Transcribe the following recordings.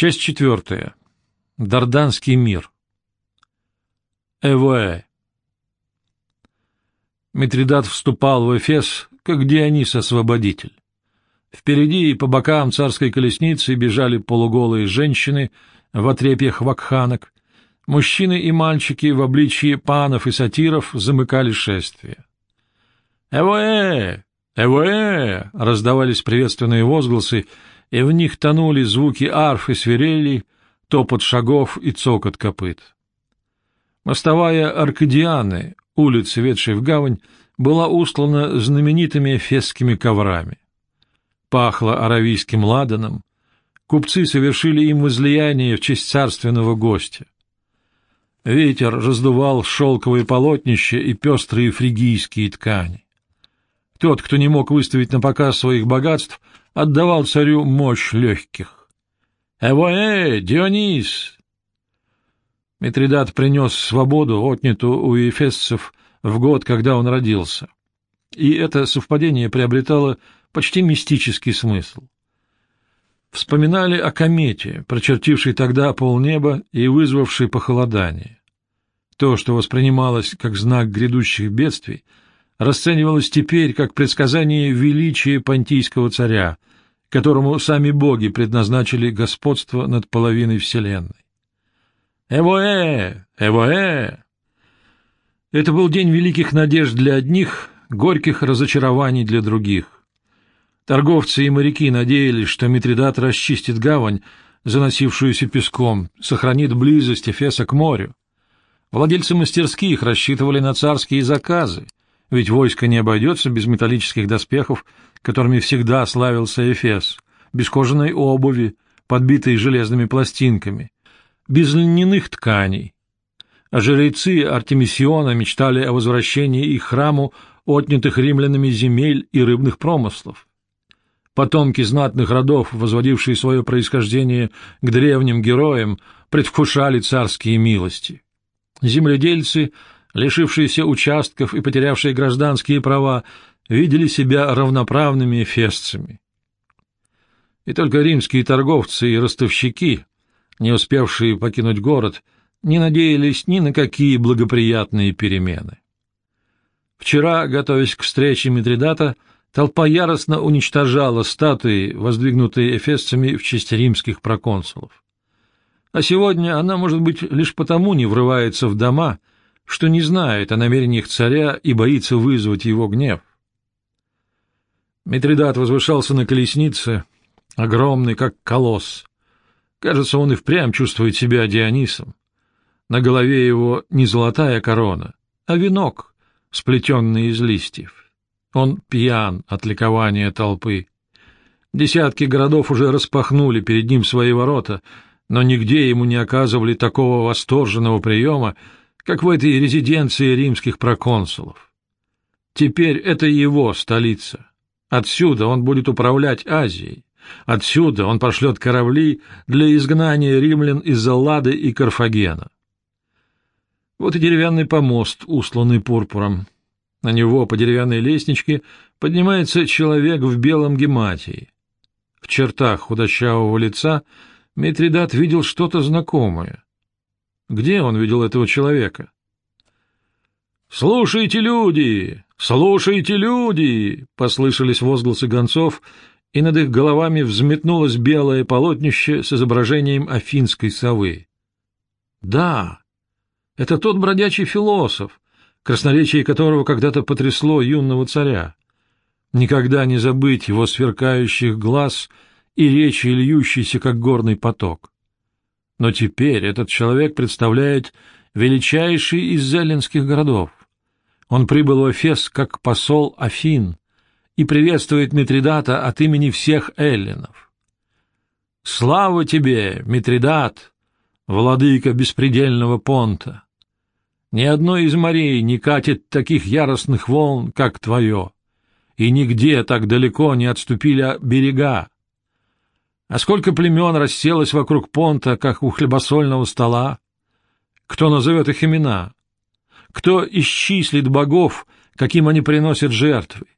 Часть четвертая. Дарданский мир. Эвоэ. Митридат вступал в Эфес, как Дионис-освободитель. Впереди и по бокам царской колесницы бежали полуголые женщины в отрепьях вакханок, мужчины и мальчики в обличье панов и сатиров замыкали шествие. «Эвоэ! Эвоэ!» — раздавались приветственные возгласы, и в них тонули звуки арф и свирелей, топот шагов и цокот копыт. Мостовая Аркадианы, улица, ведшая в гавань, была устлана знаменитыми фесскими коврами. Пахло аравийским ладаном, купцы совершили им возлияние в честь царственного гостя. Ветер раздувал шелковые полотнища и пестрые фригийские ткани. Тот, кто не мог выставить на показ своих богатств, отдавал царю мощь легких. «Эвоэ, Дионис!» Митридат принес свободу, отнятую у эфесцев в год, когда он родился. И это совпадение приобретало почти мистический смысл. Вспоминали о комете, прочертившей тогда полнеба и вызвавшей похолодание. То, что воспринималось как знак грядущих бедствий, расценивалось теперь как предсказание величия понтийского царя, которому сами боги предназначили господство над половиной вселенной. «Эвоэ! Эвоэ!» Это был день великих надежд для одних, горьких разочарований для других. Торговцы и моряки надеялись, что Митридат расчистит гавань, заносившуюся песком, сохранит близость Эфеса к морю. Владельцы мастерских рассчитывали на царские заказы — ведь войско не обойдется без металлических доспехов, которыми всегда славился Эфес, без кожаной обуви, подбитой железными пластинками, без льняных тканей. А жрецы Артемисиона мечтали о возвращении их храму отнятых римлянами земель и рыбных промыслов. Потомки знатных родов, возводившие свое происхождение к древним героям, предвкушали царские милости. Земледельцы — лишившиеся участков и потерявшие гражданские права, видели себя равноправными эфесцами. И только римские торговцы и ростовщики, не успевшие покинуть город, не надеялись ни на какие благоприятные перемены. Вчера, готовясь к встрече Митридата, толпа яростно уничтожала статуи, воздвигнутые эфесцами в честь римских проконсулов. А сегодня она, может быть, лишь потому не врывается в дома, что не знает о намерениях царя и боится вызвать его гнев. Митридат возвышался на колеснице, огромный, как колосс. Кажется, он и впрямь чувствует себя Дионисом. На голове его не золотая корона, а венок, сплетенный из листьев. Он пьян от ликования толпы. Десятки городов уже распахнули перед ним свои ворота, но нигде ему не оказывали такого восторженного приема, как в этой резиденции римских проконсулов. Теперь это его столица. Отсюда он будет управлять Азией. Отсюда он пошлет корабли для изгнания римлян из Аллады и Карфагена. Вот и деревянный помост, усланный пурпуром. На него по деревянной лестничке поднимается человек в белом гематии. В чертах худощавого лица Митридат видел что-то знакомое. Где он видел этого человека? «Слушайте, люди! Слушайте, люди!» — послышались возгласы гонцов, и над их головами взметнулось белое полотнище с изображением афинской совы. «Да, это тот бродячий философ, красноречие которого когда-то потрясло юного царя. Никогда не забыть его сверкающих глаз и речи, льющейся, как горный поток. Но теперь этот человек представляет величайший из зелленских городов. Он прибыл в Эфес как посол Афин и приветствует Митридата от имени всех эллинов. «Слава тебе, Митридат, владыка беспредельного понта! Ни одной из морей не катит таких яростных волн, как твое, и нигде так далеко не отступили берега, а сколько племен расселось вокруг понта, как у хлебосольного стола? Кто назовет их имена? Кто исчислит богов, каким они приносят жертвы?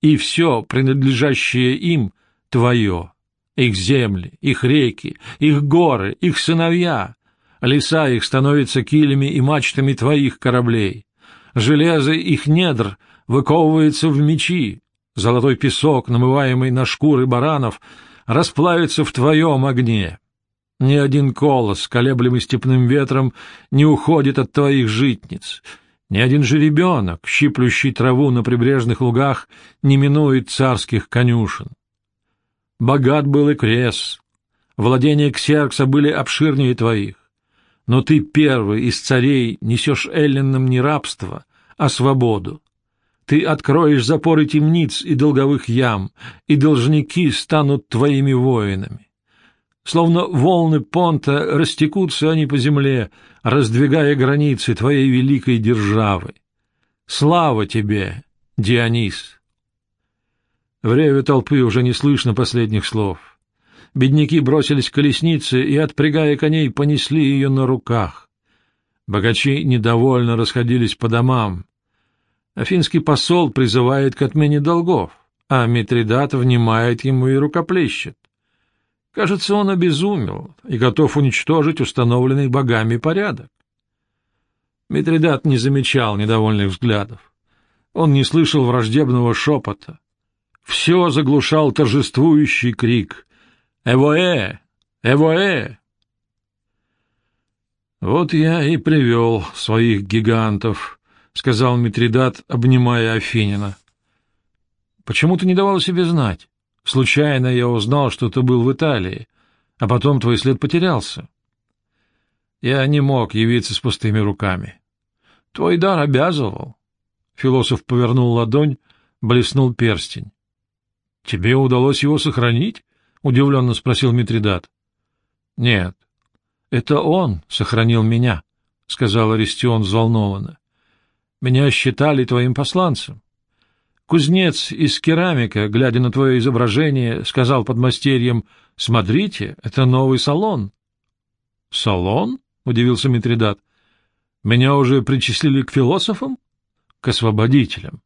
И все, принадлежащее им, твое, Их земли, их реки, их горы, их сыновья. Леса их становятся килями и мачтами твоих кораблей. Железо их недр выковывается в мечи. Золотой песок, намываемый на шкуры баранов, расплавится в твоем огне. Ни один колос, колеблемый степным ветром, не уходит от твоих житниц. Ни один же ребенок, щиплющий траву на прибрежных лугах, не минует царских конюшен. Богат был и крес, владения Ксеркса были обширнее твоих, но ты первый из царей несешь эллинам не рабство, а свободу. Ты откроешь запоры темниц и долговых ям, и должники станут твоими воинами. Словно волны понта растекутся они по земле, раздвигая границы твоей великой державы. Слава тебе, Дионис! В реве толпы уже не слышно последних слов. Бедняки бросились к колеснице и, отпрягая коней, понесли ее на руках. Богачи недовольно расходились по домам. Афинский посол призывает к отмене долгов, а Митридат внимает ему и рукоплещет. Кажется, он обезумел и готов уничтожить установленный богами порядок. Митридат не замечал недовольных взглядов. Он не слышал враждебного шепота. Все заглушал торжествующий крик «Эвоэ! Эвоэ!» «Вот я и привел своих гигантов», — сказал Митридат, обнимая Афинина. «Почему ты не давал себе знать?» Случайно я узнал, что ты был в Италии, а потом твой след потерялся. Я не мог явиться с пустыми руками. Твой дар обязывал. Философ повернул ладонь, блеснул перстень. — Тебе удалось его сохранить? — удивленно спросил Митридат. — Нет, это он сохранил меня, — сказал Аристион взволнованно. — Меня считали твоим посланцем. Кузнец из керамика, глядя на твое изображение, сказал подмастерьям, «Смотрите, это новый салон». «Салон?» — удивился Митридат. «Меня уже причислили к философам?» «К освободителям.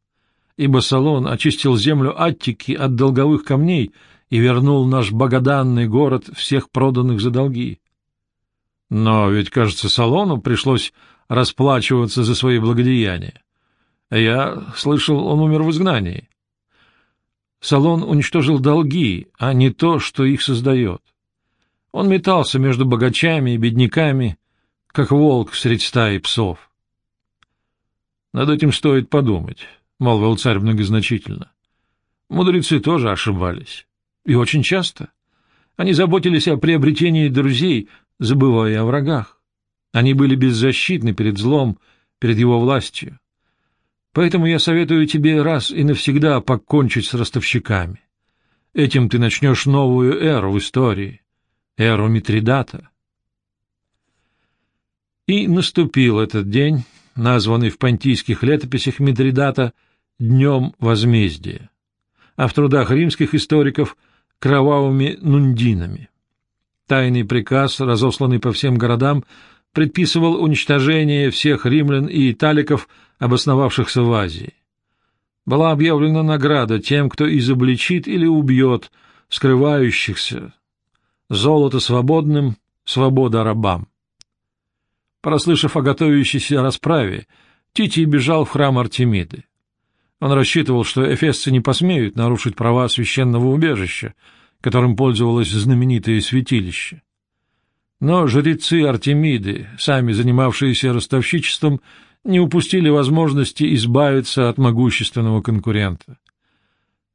Ибо салон очистил землю Аттики от долговых камней и вернул наш богоданный город всех проданных за долги». «Но ведь, кажется, салону пришлось расплачиваться за свои благодеяния. Я слышал, он умер в изгнании. Салон уничтожил долги, а не то, что их создает. Он метался между богачами и бедняками, как волк средь стаи псов. Над этим стоит подумать, — молвил царь многозначительно. Мудрецы тоже ошибались. И очень часто. Они заботились о приобретении друзей, забывая о врагах. Они были беззащитны перед злом, перед его властью. Поэтому я советую тебе раз и навсегда покончить с ростовщиками. Этим ты начнешь новую эру в истории, эру Митридата. И наступил этот день, названный в понтийских летописях Митридата «Днем возмездия», а в трудах римских историков — «кровавыми нундинами». Тайный приказ, разосланный по всем городам, предписывал уничтожение всех римлян и италиков, обосновавшихся в Азии. Была объявлена награда тем, кто изобличит или убьет скрывающихся. Золото свободным, свобода рабам. Прослышав о готовящейся расправе, Титий бежал в храм Артемиды. Он рассчитывал, что эфесцы не посмеют нарушить права священного убежища, которым пользовалось знаменитое святилище. Но жрецы Артемиды, сами занимавшиеся ростовщичеством, не упустили возможности избавиться от могущественного конкурента.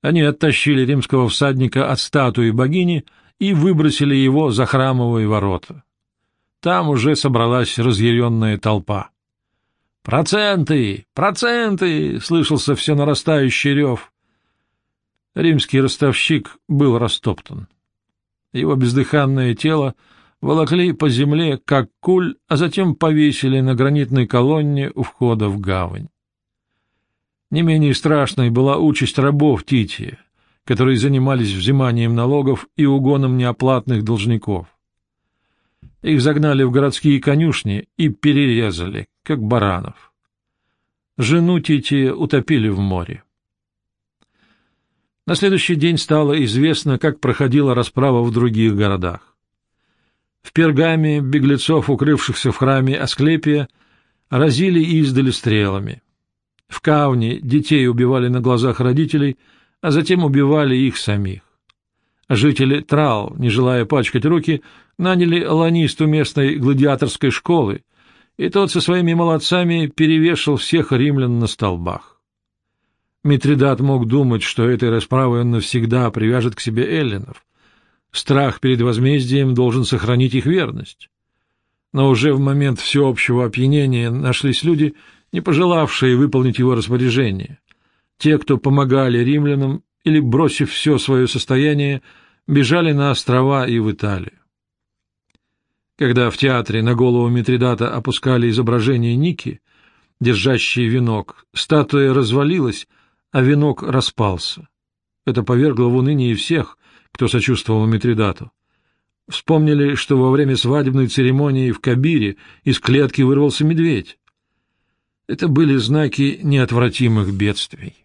Они оттащили римского всадника от статуи богини и выбросили его за храмовые ворота. Там уже собралась разъяренная толпа. «Проценты! Проценты!» — слышался все нарастающий рев. Римский ростовщик был растоптан. Его бездыханное тело волокли по земле, как куль, а затем повесили на гранитной колонне у входа в гавань. Не менее страшной была участь рабов Тития, которые занимались взиманием налогов и угоном неоплатных должников. Их загнали в городские конюшни и перерезали, как баранов. Жену Тития утопили в море. На следующий день стало известно, как проходила расправа в других городах. В Пергаме беглецов, укрывшихся в храме Асклепия, разили и издали стрелами. В Кауне детей убивали на глазах родителей, а затем убивали их самих. Жители Трау, не желая пачкать руки, наняли ланисту местной гладиаторской школы, и тот со своими молодцами перевешал всех римлян на столбах. Митридат мог думать, что этой расправой он навсегда привяжет к себе эллинов. Страх перед возмездием должен сохранить их верность. Но уже в момент всеобщего опьянения нашлись люди, не пожелавшие выполнить его распоряжение. Те, кто помогали римлянам или, бросив все свое состояние, бежали на острова и в Италию. Когда в театре на голову Митридата опускали изображение Ники, держащее венок, статуя развалилась, а венок распался. Это повергло в уныние всех, кто сочувствовал Митридату. Вспомнили, что во время свадебной церемонии в Кабире из клетки вырвался медведь. Это были знаки неотвратимых бедствий.